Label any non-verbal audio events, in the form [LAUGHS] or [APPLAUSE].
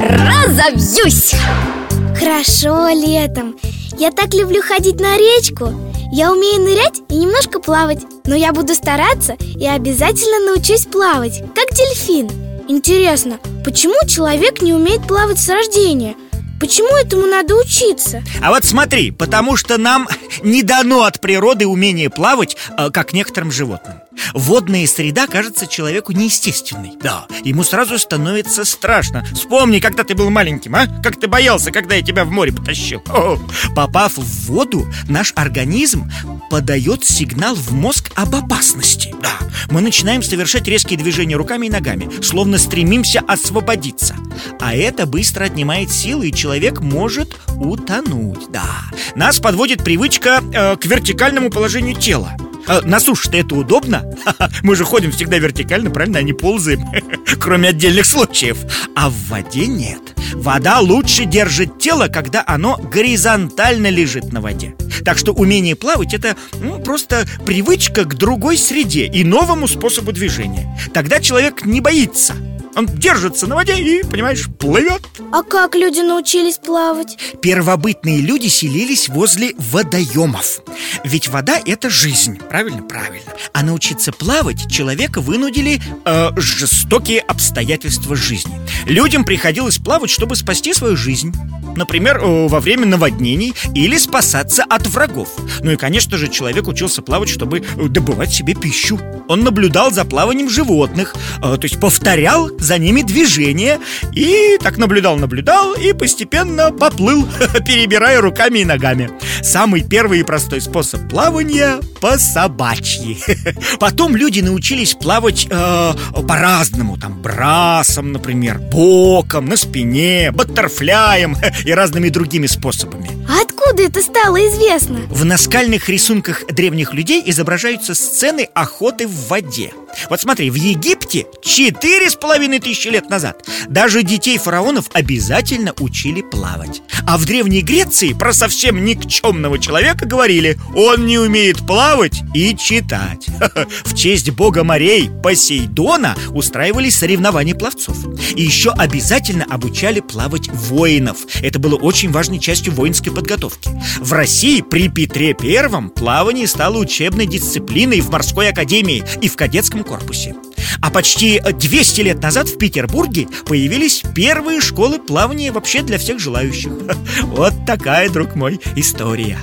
разобьюсь. Хорошо летом. Я так люблю ходить на речку. Я умею нырять и немножко плавать. Но я буду стараться и обязательно научусь плавать Как дельфин. Интересно, почему человек не умеет плавать с рождения? Почему этому надо учиться? А вот смотри, потому что нам [LAUGHS] не дано от природы умение плавать, э, как некоторым животным Водная среда кажется человеку неестественной. Да, ему сразу становится страшно. Вспомни, когда ты был маленьким, а? Как ты боялся, когда я тебя в море потащил? О, Попав в воду, наш организм подает сигнал в мозг об опасности. Да, мы начинаем совершать резкие движения руками и ногами Словно стремимся освободиться. А это быстро отнимает силы, и человек может утонуть. Да, нас подводит привычка э, к вертикальному положению тела а на суше-то это удобно? Мы же ходим всегда вертикально, правильно, а не ползаем [LAUGHS] Кроме отдельных случаев. А в воде нет. Вода лучше держит тело, когда оно горизонтально лежит на воде. Так что умение плавать это ну, просто привычка к другой среде и новому способу движения. Тогда человек не боится он держится на воде и, понимаешь, плывет. А как люди научились плавать? Первобытные люди селились возле водоемов. Ведь вода – это жизнь, правильно? Правильно. А научиться плавать человека вынудили э, жестокие обстоятельства жизни. Людям приходилось плавать, чтобы спасти свою жизнь. Например, э, во время наводнений или спасаться от врагов. Ну и, конечно же, человек учился плавать, чтобы добывать себе пищу. Он наблюдал за плаванием животных э, То есть повторял за ними движение. И так наблюдал-наблюдал и постепенно поплыл, [LAUGHS] перебирая руками и ногами. Самый первый и простой способ плавания по собачьи. [LAUGHS] Потом люди научились плавать э, по-разному. Там брасом, например, боком, на спине, баттерфляем [LAUGHS] и разными другими способами. А откуда это стало известно? В наскальных рисунках древних людей изображаются сцены охоты в воде Вот смотри, в Египте четыре с половиной тысячи лет назад Даже детей фараонов обязательно учили плавать. А в Древней Греции про совсем никчемного человека говорили Он не умеет плавать и читать [LAUGHS] В честь бога морей Посейдона устраивали соревнования пловцов. И еще обязательно обучали плавать воинов. Это было очень важной частью воинской подготовки. В России при Петре Первом плавание стало учебной дисциплиной в морской академии и в кадетском корпусе. А почти 200 лет назад в Петербурге появились первые школы плавания вообще для всех желающих. [LAUGHS] Вот такая, друг мой, история